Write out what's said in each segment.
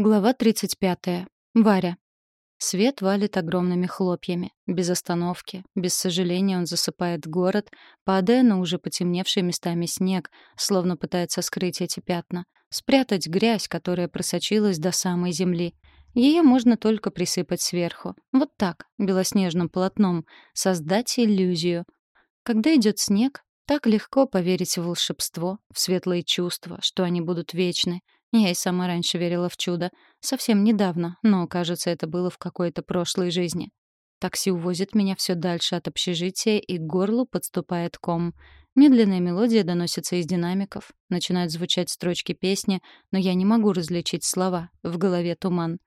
Глава 35. Варя. Свет валит огромными хлопьями. Без остановки, без сожаления он засыпает город, падая на уже потемневший местами снег, словно пытается скрыть эти пятна, спрятать грязь, которая просочилась до самой земли. Ее можно только присыпать сверху. Вот так, белоснежным полотном, создать иллюзию. Когда идет снег, так легко поверить в волшебство, в светлые чувства, что они будут вечны — я и сама раньше верила в чудо. Совсем недавно, но, кажется, это было в какой-то прошлой жизни. Такси увозит меня все дальше от общежития, и к горлу подступает ком. Медленная мелодия доносится из динамиков. Начинают звучать строчки песни, но я не могу различить слова. В голове туман.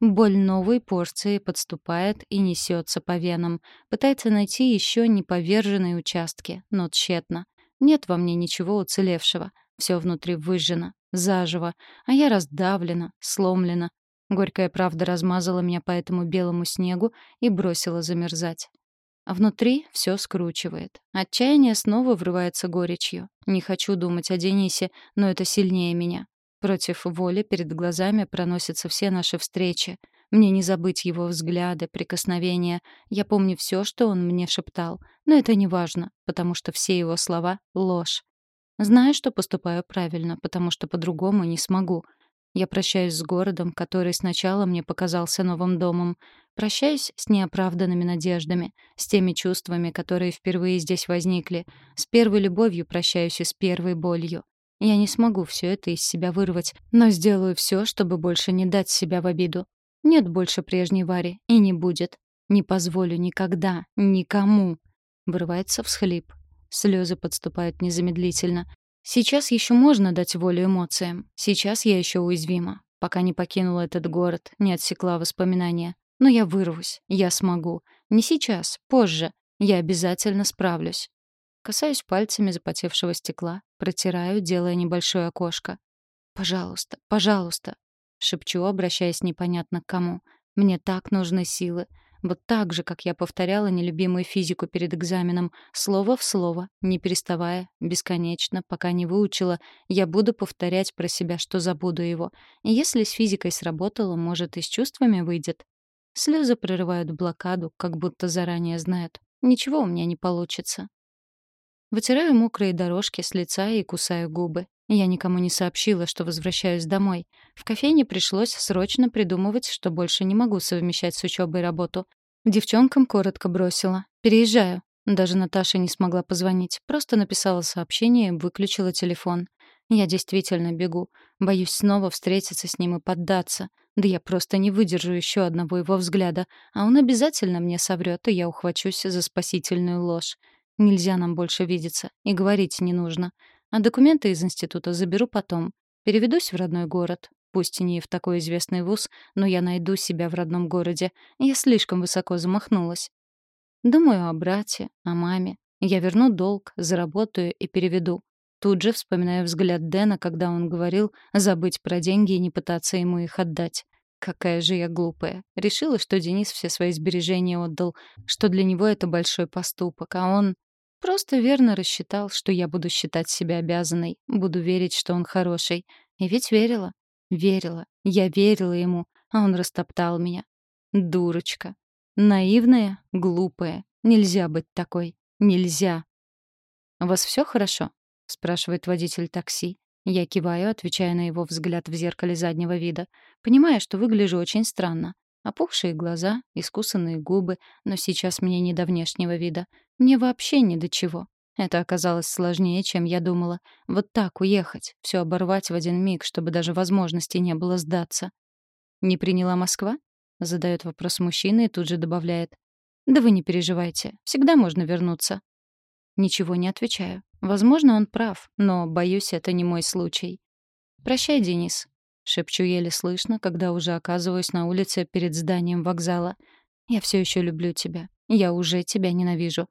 Боль новой порции подступает и несется по венам. Пытается найти еще неповерженные участки, но тщетно. Нет во мне ничего уцелевшего. Все внутри выжжено заживо, а я раздавлена, сломлена. Горькая правда размазала меня по этому белому снегу и бросила замерзать. А внутри все скручивает. Отчаяние снова врывается горечью. Не хочу думать о Денисе, но это сильнее меня. Против воли перед глазами проносятся все наши встречи. Мне не забыть его взгляды, прикосновения. Я помню все, что он мне шептал. Но это не важно, потому что все его слова — ложь. Знаю, что поступаю правильно, потому что по-другому не смогу. Я прощаюсь с городом, который сначала мне показался новым домом. Прощаюсь с неоправданными надеждами, с теми чувствами, которые впервые здесь возникли. С первой любовью прощаюсь и с первой болью. Я не смогу все это из себя вырвать, но сделаю все, чтобы больше не дать себя в обиду. Нет больше прежней Вари, и не будет. Не позволю никогда, никому. Вырывается всхлип. Слезы подступают незамедлительно. Сейчас еще можно дать волю эмоциям. Сейчас я еще уязвима. Пока не покинула этот город, не отсекла воспоминания. Но я вырвусь. Я смогу. Не сейчас, позже. Я обязательно справлюсь. Касаюсь пальцами запотевшего стекла, протираю, делая небольшое окошко. «Пожалуйста, пожалуйста», — шепчу, обращаясь непонятно к кому. «Мне так нужны силы. Вот так же, как я повторяла нелюбимую физику перед экзаменом, слово в слово, не переставая, бесконечно, пока не выучила, я буду повторять про себя, что забуду его. И если с физикой сработало, может, и с чувствами выйдет. Слезы прерывают блокаду, как будто заранее знают. Ничего у меня не получится. Вытираю мокрые дорожки с лица и кусаю губы. Я никому не сообщила, что возвращаюсь домой. В кофейне пришлось срочно придумывать, что больше не могу совмещать с учебой работу. Девчонкам коротко бросила. «Переезжаю». Даже Наташа не смогла позвонить. Просто написала сообщение и выключила телефон. Я действительно бегу. Боюсь снова встретиться с ним и поддаться. Да я просто не выдержу еще одного его взгляда. А он обязательно мне соврет, и я ухвачусь за спасительную ложь. Нельзя нам больше видеться. И говорить не нужно. А документы из института заберу потом. Переведусь в родной город. Пусть и не в такой известный вуз, но я найду себя в родном городе. Я слишком высоко замахнулась. Думаю о брате, о маме. Я верну долг, заработаю и переведу. Тут же вспоминаю взгляд Дэна, когда он говорил забыть про деньги и не пытаться ему их отдать. Какая же я глупая. Решила, что Денис все свои сбережения отдал, что для него это большой поступок, а он... Просто верно рассчитал, что я буду считать себя обязанной, буду верить, что он хороший. И ведь верила. Верила. Я верила ему, а он растоптал меня. Дурочка. Наивная, глупая. Нельзя быть такой. Нельзя. «У вас все хорошо?» — спрашивает водитель такси. Я киваю, отвечая на его взгляд в зеркале заднего вида, понимая, что выгляжу очень странно. Опухшие глаза, искусанные губы, но сейчас мне не до внешнего вида. Мне вообще ни до чего. Это оказалось сложнее, чем я думала. Вот так уехать, все оборвать в один миг, чтобы даже возможности не было сдаться. «Не приняла Москва?» — задает вопрос мужчина и тут же добавляет. «Да вы не переживайте, всегда можно вернуться». Ничего не отвечаю. Возможно, он прав, но, боюсь, это не мой случай. «Прощай, Денис», Шепчу еле слышно, когда уже оказываюсь на улице перед зданием вокзала. «Я все еще люблю тебя. Я уже тебя ненавижу».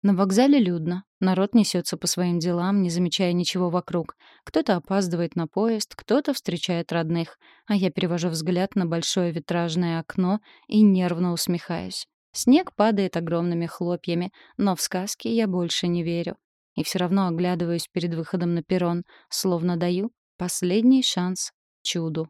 На вокзале людно. Народ несется по своим делам, не замечая ничего вокруг. Кто-то опаздывает на поезд, кто-то встречает родных. А я перевожу взгляд на большое витражное окно и нервно усмехаюсь. Снег падает огромными хлопьями, но в сказки я больше не верю. И все равно оглядываюсь перед выходом на перрон, словно даю последний шанс чуду.